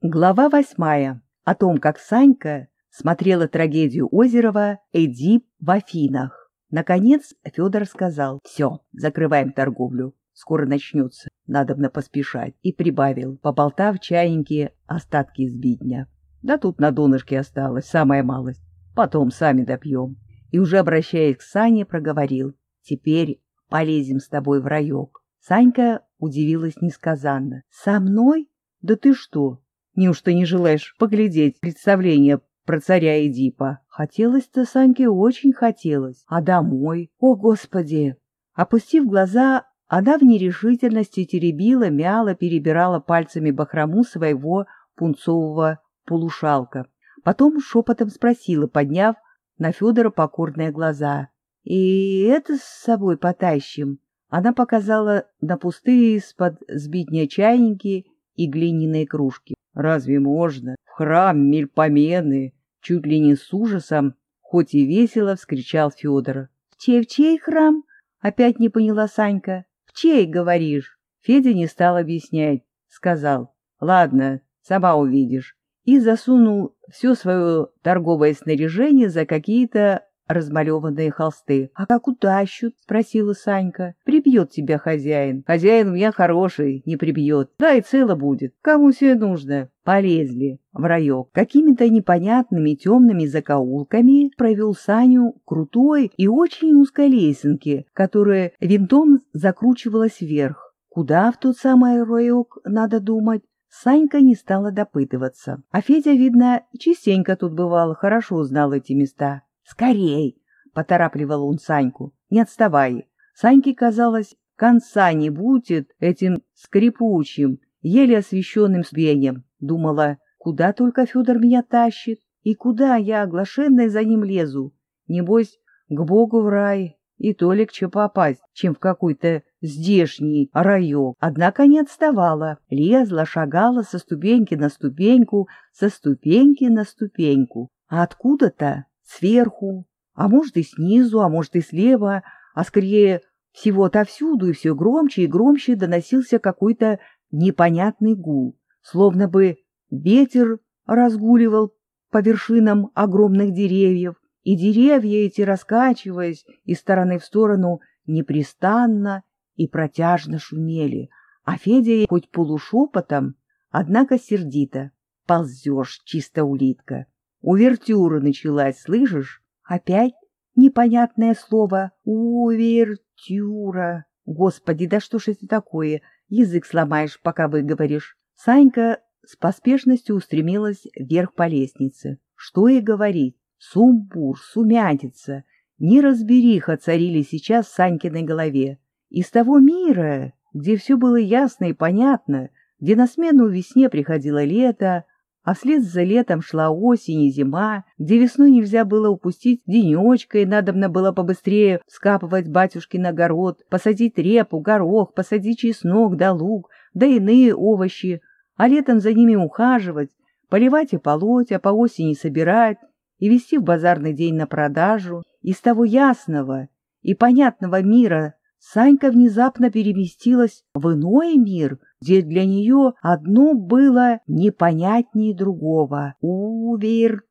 Глава восьмая. О том, как Санька смотрела трагедию Озерова «Эдип в Афинах». Наконец Федор сказал «Все, закрываем торговлю, скоро начнется, надобно поспешать», и прибавил, поболтав чайники остатки из бидня. «Да тут на донышке осталось, самая малость, потом сами допьем». И уже обращаясь к Сане, проговорил «Теперь полезем с тобой в райок». Санька удивилась несказанно. «Со мной? Да ты что?» Неужто не желаешь поглядеть представление про царя Эдипа? Хотелось-то Саньке очень хотелось. А домой? О, Господи! Опустив глаза, она в нерешительности теребила, мяла, перебирала пальцами бахрому своего пунцового полушалка. Потом шепотом спросила, подняв на Федора покорные глаза. — И это с собой потащим? Она показала на пустые из-под сбитня чайники и глиняные кружки. Разве можно? В храм мельпомены, чуть ли не с ужасом, хоть и весело вскричал Федор. — В чей, в чей храм? — опять не поняла Санька. — В чей, говоришь? Федя не стал объяснять. Сказал, — ладно, сама увидишь. И засунул все свое торговое снаряжение за какие-то размалеванные холсты. — А как утащут? — спросила Санька. — Прибьет тебя хозяин. Хозяин у меня хороший, не прибьет. Да и цело будет. Кому все нужно? Полезли в раек. Какими-то непонятными темными закоулками провел Саню крутой и очень узкой лесенки, которая винтом закручивалась вверх. Куда в тот самый раек надо думать? Санька не стала допытываться. А Федя, видно, частенько тут бывал, хорошо знал эти места. «Скорей!» — поторапливал он Саньку. «Не отставай!» Саньке казалось, конца не будет этим скрипучим, еле освещенным звеньем. Думала, куда только Федор меня тащит, и куда я, оглашенная, за ним лезу. Небось, к Богу в рай, и то легче попасть, чем в какой-то здешний раек. Однако не отставала, лезла, шагала со ступеньки на ступеньку, со ступеньки на ступеньку. А откуда-то сверху, а может и снизу, а может и слева, а скорее всего отовсюду и все громче и громче доносился какой-то непонятный гул, словно бы ветер разгуливал по вершинам огромных деревьев, и деревья эти, раскачиваясь из стороны в сторону, непрестанно и протяжно шумели, а Федя хоть полушепотом, однако сердито. Ползешь, чисто улитка. Увертюра началась, слышишь? Опять непонятное слово. Увертюра. Господи, да что ж это такое? Язык сломаешь, пока выговоришь. Санька с поспешностью устремилась вверх по лестнице. Что и говорить. Сумбур, сумятица, неразбериха царили сейчас в Санькиной голове. Из того мира, где все было ясно и понятно, где на смену весне приходило лето, а вслед за летом шла осень и зима, где весной нельзя было упустить денечка, и надобно было побыстрее скапывать батюшкин огород, посадить репу, горох, посадить чеснок да лук, да иные овощи, а летом за ними ухаживать, поливать и полоть, а по осени собирать и вести в базарный день на продажу. Из того ясного и понятного мира Санька внезапно переместилась в иной мир, где для нее одно было непонятнее другого. Увертюра.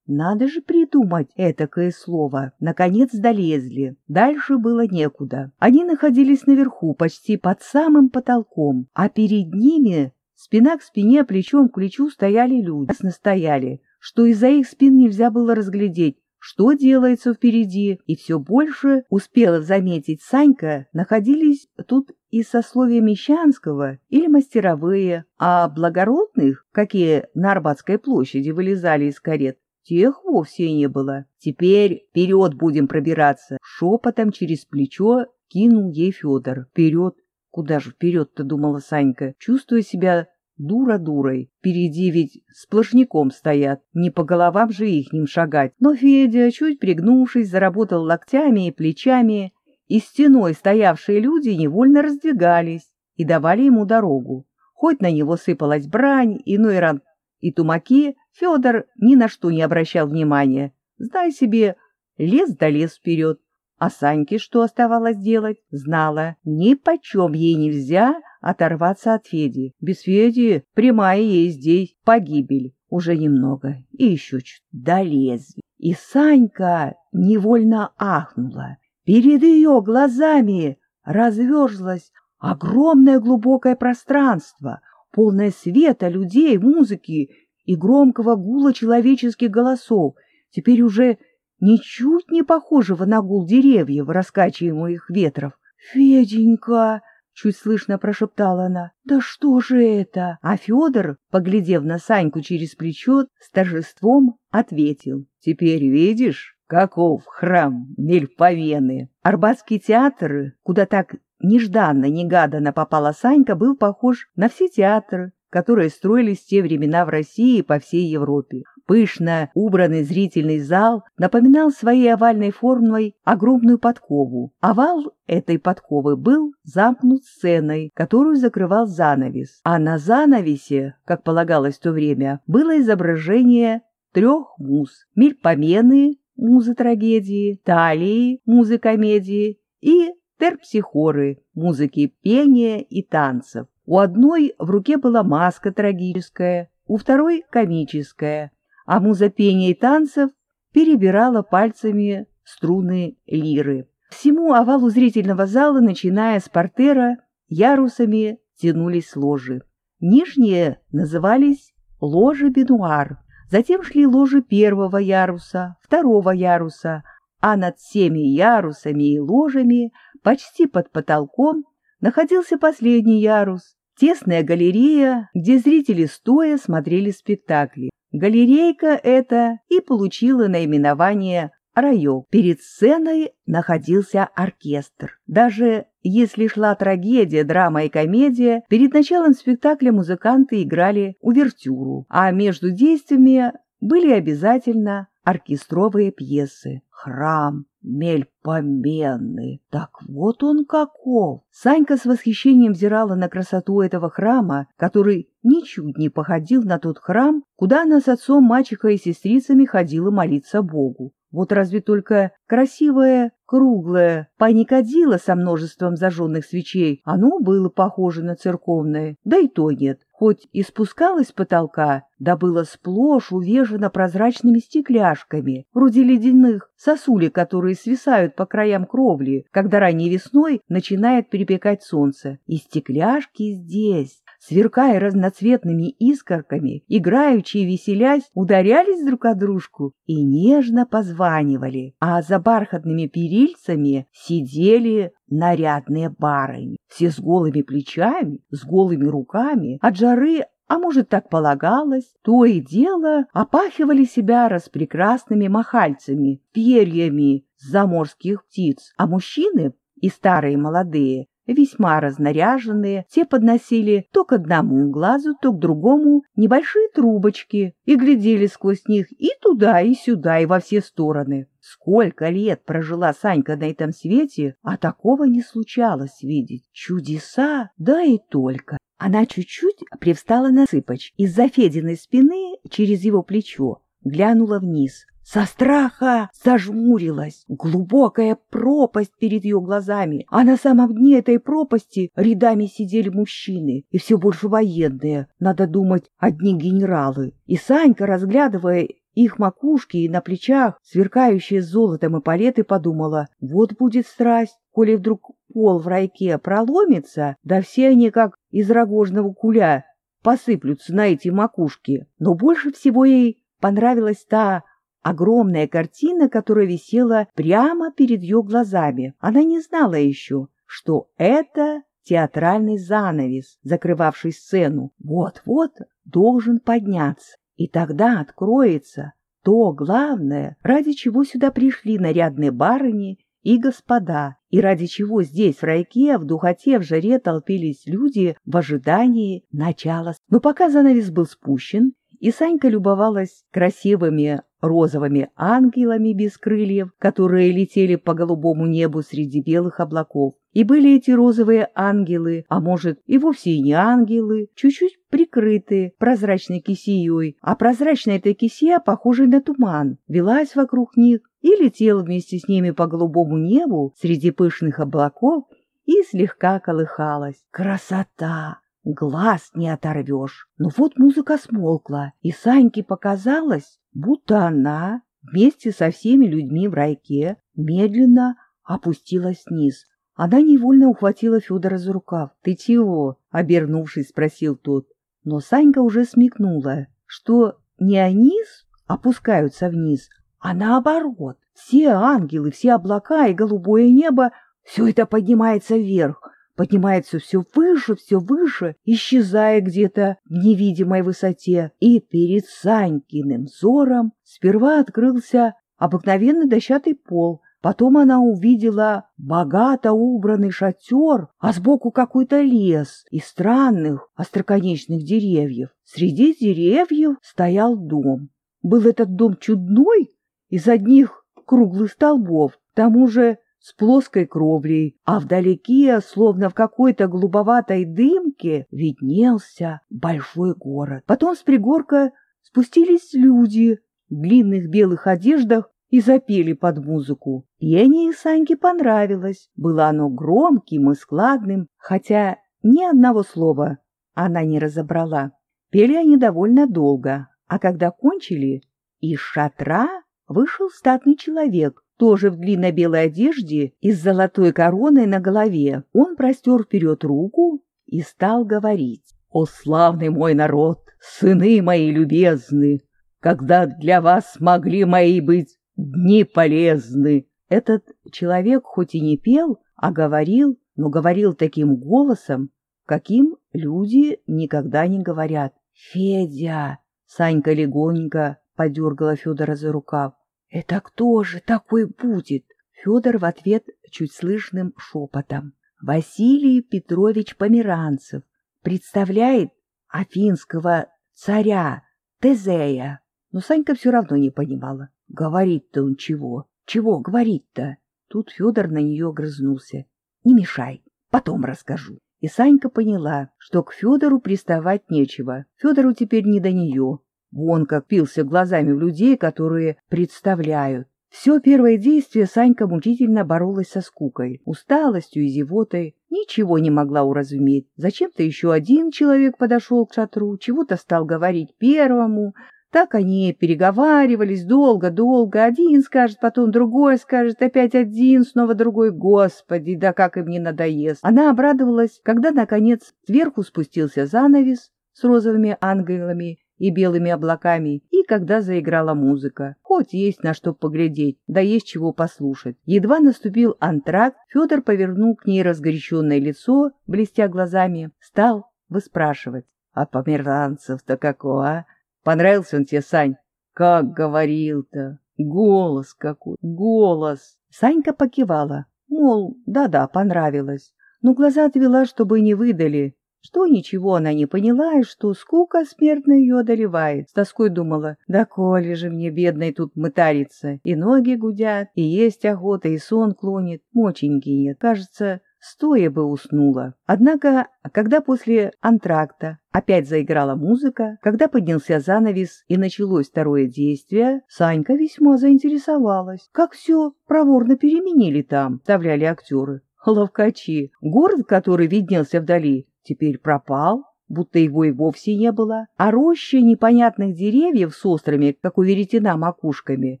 Надо же придумать этакое слово. Наконец долезли. Дальше было некуда. Они находились наверху, почти под самым потолком, а перед ними спина к спине, плечом к плечу стояли люди. Ясно стояли, что из-за их спин нельзя было разглядеть, что делается впереди, и все больше успела заметить Санька, находились тут и сословия Мещанского или мастеровые, а благородных, какие на Арбатской площади вылезали из карет, тех вовсе не было. Теперь вперед будем пробираться. Шепотом через плечо кинул ей Федор. Вперед. Куда же вперед-то, думала Санька, чувствуя себя дура дурой. Впереди ведь сплошняком стоят, не по головам же ихним шагать. Но Федя, чуть пригнувшись, заработал локтями и плечами, и стеной стоявшие люди невольно раздвигались и давали ему дорогу. Хоть на него сыпалась брань, иной раз и тумаки, Федор ни на что не обращал внимания. Знай себе, лез да лез вперед. А Саньке что оставалось делать? Знала, ни почем ей нельзя оторваться от Феди. Без Феди прямая ей здесь погибель. Уже немного, и еще чуть долезли. И Санька невольно ахнула. Перед ее глазами разверзлось огромное глубокое пространство, полное света, людей, музыки и громкого гула человеческих голосов, теперь уже ничуть не похожего на гул деревьев, раскачиваемых ветров. «Феденька!» — чуть слышно прошептала она. «Да что же это?» А Федор, поглядев на Саньку через плечо, с торжеством ответил. «Теперь видишь, каков храм Мельповены?» Арбатский театр, куда так нежданно-негаданно попала Санька, был похож на все театры, которые строились в те времена в России и по всей Европе. Пышно убранный зрительный зал напоминал своей овальной формой огромную подкову. Овал этой подковы был замкнут сценой, которую закрывал занавес. А на занавесе, как полагалось в то время, было изображение трех муз — Мельпомены, музы трагедии, Талии, музы комедии и терпсихоры, музыки пения и танцев. У одной в руке была маска трагическая, у второй — комическая, а муза пения и танцев перебирала пальцами струны лиры. Всему овалу зрительного зала, начиная с портера, ярусами тянулись ложи. Нижние назывались ложи-бенуар, затем шли ложи первого яруса, второго яруса, а над всеми ярусами и ложами, почти под потолком, находился последний ярус, тесная галерея, где зрители стоя смотрели спектакли. Галерейка эта и получила наименование «Раёк». Перед сценой находился оркестр. Даже если шла трагедия, драма и комедия, перед началом спектакля музыканты играли увертюру, а между действиями были обязательно оркестровые пьесы. Храм, мельпоменный. Так вот он каков! Санька с восхищением взирала на красоту этого храма, который ничуть не походил на тот храм, куда она с отцом, мачехой и сестрицами ходила молиться Богу. Вот разве только красивое, круглое паникадило со множеством зажженных свечей, оно было похоже на церковное, да и то нет хоть и спускалась с потолка, да было сплошь увешано прозрачными стекляшками, вроде ледяных сосулек, которые свисают по краям кровли, когда ранней весной начинает припекать солнце. И стекляшки здесь, сверкая разноцветными искорками, играючи и веселясь, ударялись друг о дружку и нежно позванивали, а за бархатными перильцами сидели нарядные барыни, все с голыми плечами, с голыми руками, от жары а может, так полагалось, то и дело опахивали себя распрекрасными махальцами, перьями заморских птиц, а мужчины, и старые и молодые, весьма разнаряженные, те подносили то к одному глазу, то к другому небольшие трубочки и глядели сквозь них и туда, и сюда, и во все стороны. Сколько лет прожила Санька на этом свете, а такого не случалось видеть. Чудеса, да и только. Она чуть-чуть привстала на цыпоч из-за Фединой спины через его плечо, глянула вниз. Со страха зажмурилась. Глубокая пропасть перед ее глазами, а на самом дне этой пропасти рядами сидели мужчины, и все больше военные, надо думать, одни генералы. И Санька, разглядывая их макушки и на плечах, сверкающие золотом и палеты, подумала, вот будет страсть, коли вдруг пол в райке проломится, да все они, как из рогожного куля, посыплются на эти макушки. Но больше всего ей понравилась та огромная картина, которая висела прямо перед ее глазами. Она не знала еще, что это театральный занавес, закрывавший сцену. Вот-вот должен подняться, и тогда откроется то главное, ради чего сюда пришли нарядные барыни и господа, и ради чего здесь, в райке, в духоте, в жаре толпились люди в ожидании начала. Но пока занавес был спущен, и Санька любовалась красивыми розовыми ангелами без крыльев, которые летели по голубому небу среди белых облаков. И были эти розовые ангелы, а может и вовсе и не ангелы, чуть-чуть прикрыты прозрачной кисеей, а прозрачная эта кисея, похожая на туман, велась вокруг них и летела вместе с ними по голубому небу среди пышных облаков и слегка колыхалась. Красота! Глаз не оторвешь. Но вот музыка смолкла, и Саньке показалось, будто она вместе со всеми людьми в райке медленно опустилась вниз. Она невольно ухватила Федора за рукав. — Ты чего? — обернувшись, спросил тот. Но Санька уже смекнула, что не они опускаются вниз, а наоборот. Все ангелы, все облака и голубое небо — все это поднимается вверх, поднимается все выше, все выше, исчезая где-то в невидимой высоте. И перед Санькиным взором сперва открылся обыкновенный дощатый пол, потом она увидела богато убранный шатер, а сбоку какой-то лес из странных остроконечных деревьев. Среди деревьев стоял дом. Был этот дом чудной, из одних круглых столбов, к тому же с плоской кровлей, а вдалеке, словно в какой-то глубоватой дымке, виднелся большой город. Потом с пригорка спустились люди в длинных белых одеждах и запели под музыку. Пение Саньке понравилось. Было оно громким и складным, хотя ни одного слова она не разобрала. Пели они довольно долго, а когда кончили, из шатра вышел статный человек тоже в длинно-белой одежде и с золотой короной на голове. Он простер вперед руку и стал говорить. «О, славный мой народ, сыны мои любезны, когда для вас могли мои быть дни полезны!» Этот человек хоть и не пел, а говорил, но говорил таким голосом, каким люди никогда не говорят. «Федя!» — Санька легонько подергала Федора за рукав. «Это кто же такой будет?» Федор в ответ чуть слышным шепотом. «Василий Петрович Померанцев представляет афинского царя Тезея». Но Санька все равно не понимала. Говорит-то он чего? Чего говорит-то? Тут Федор на нее грызнулся. «Не мешай, потом расскажу». И Санька поняла, что к Федору приставать нечего. Федору теперь не до нее. Вон как пился глазами в людей, которые представляют. Все первое действие Санька мучительно боролась со скукой, усталостью и зевотой, ничего не могла уразуметь. Зачем-то еще один человек подошел к шатру, чего-то стал говорить первому. Так они переговаривались долго-долго. Один скажет, потом другой скажет, опять один, снова другой. Господи, да как им не надоест. Она обрадовалась, когда, наконец, сверху спустился занавес с розовыми ангелами, и белыми облаками, и когда заиграла музыка. Хоть есть на что поглядеть, да есть чего послушать. Едва наступил антракт, Федор повернул к ней разгоряченное лицо, блестя глазами, стал выспрашивать. — А померанцев-то какого, а? Понравился он тебе, Сань? Как говорил-то! Голос какой! Голос! Санька покивала, мол, да-да, понравилось, но глаза отвела, чтобы не выдали, что ничего она не поняла, и что скука смертно ее одолевает. С тоской думала, да коли же мне, бедной, тут мытариться. И ноги гудят, и есть охота, и сон клонит. Моченьки нет. Кажется, стоя бы уснула. Однако, когда после антракта опять заиграла музыка, когда поднялся занавес и началось второе действие, Санька весьма заинтересовалась. Как все проворно переменили там, вставляли актеры. Ловкачи. Город, который виднелся вдали, теперь пропал, будто его и вовсе не было, а роща непонятных деревьев с острыми, как у веретена, макушками,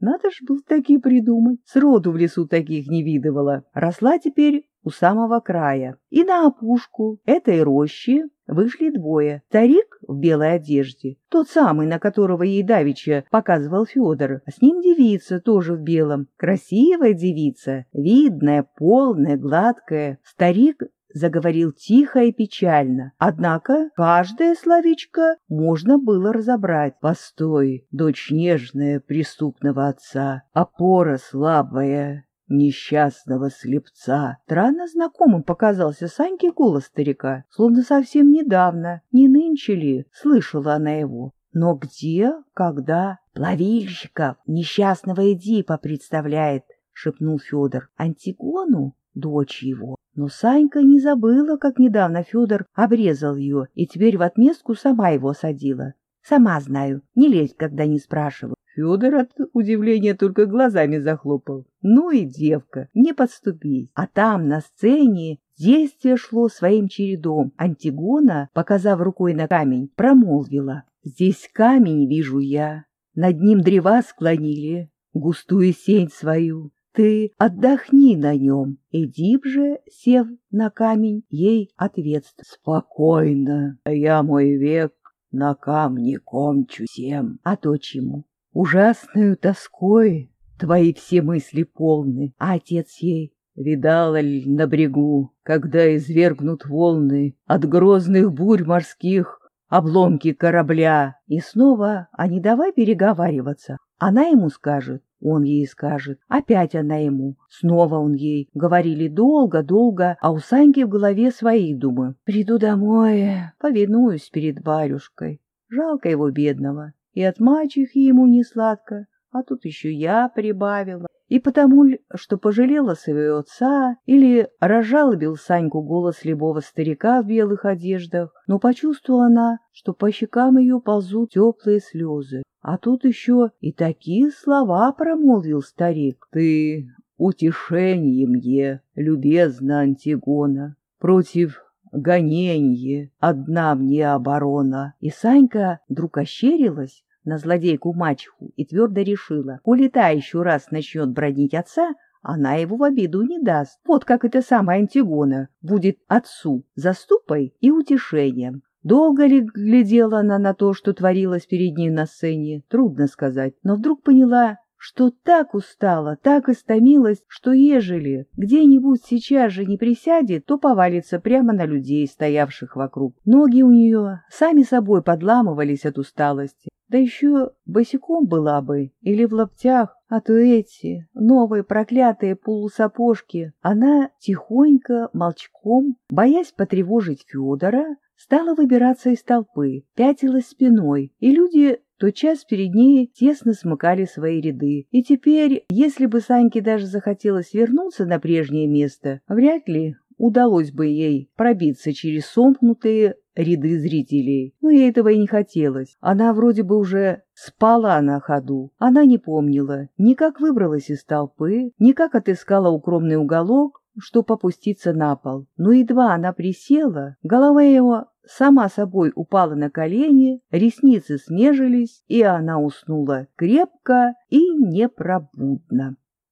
надо ж был такие придумать, сроду в лесу таких не видывала, росла теперь у самого края. И на опушку этой рощи вышли двое. Старик в белой одежде, тот самый, на которого ей давеча показывал Федор, а с ним девица, тоже в белом. Красивая девица, видная, полная, гладкая. Старик заговорил тихо и печально. Однако каждое словечко можно было разобрать. Постой, дочь нежная преступного отца, опора слабая, несчастного слепца. Странно знакомым показался Саньке голос старика, словно совсем недавно, не нынче ли, слышала она его. Но где, когда? Плавильщиков, несчастного Эдипа представляет, — шепнул Федор. Антигону? Дочь его. Но Санька не забыла, как недавно Федор обрезал ее, и теперь в отместку сама его садила. Сама знаю, не лезь, когда не спрашиваю. Федор от удивления только глазами захлопал. Ну и девка, не подступись. А там, на сцене, действие шло своим чередом. Антигона, показав рукой на камень, промолвила. «Здесь камень вижу я. Над ним древа склонили, густую сень свою. Ты отдохни на нем. Эдип же, сев на камень, ей ответствует. Спокойно, я мой век на камне кончу всем. А то чему? Ужасною тоской твои все мысли полны. А отец ей Видала ли на брегу, когда извергнут волны от грозных бурь морских обломки корабля? И снова, а не давай переговариваться. Она ему скажет, он ей скажет, опять она ему, снова он ей. Говорили долго-долго, а у Саньки в голове свои думы. Приду домой, повинуюсь перед барюшкой. Жалко его бедного, и от мачехи ему не сладко, а тут еще я прибавила. И потому, что пожалела своего отца или разжалобил Саньку голос любого старика в белых одеждах, но почувствовала она, что по щекам ее ползут теплые слезы. А тут еще и такие слова промолвил старик. «Ты утешение мне, любезна Антигона, против гоненье, одна мне оборона». И Санька вдруг ощерилась на злодейку-мачеху и твердо решила, коли та еще раз начнет бродить отца, она его в обиду не даст. Вот как эта самая Антигона будет отцу заступой и утешением. Долго ли глядела она на то, что творилось перед ней на сцене, трудно сказать, но вдруг поняла, что так устала, так истомилась, что ежели где-нибудь сейчас же не присядет, то повалится прямо на людей, стоявших вокруг. Ноги у нее сами собой подламывались от усталости. Да еще босиком была бы или в лаптях, а то эти новые проклятые полусапожки. Она тихонько, молчком, боясь потревожить Федора, стала выбираться из толпы, пятилась спиной, и люди тотчас перед ней тесно смыкали свои ряды. И теперь, если бы Саньке даже захотелось вернуться на прежнее место, вряд ли удалось бы ей пробиться через сомкнутые ряды зрителей. Но ей этого и не хотелось. Она вроде бы уже спала на ходу. Она не помнила ни как выбралась из толпы, ни как отыскала укромный уголок, что попуститься на пол. Но едва она присела, голова его сама собой упала на колени, ресницы смежились, и она уснула крепко и непробудно.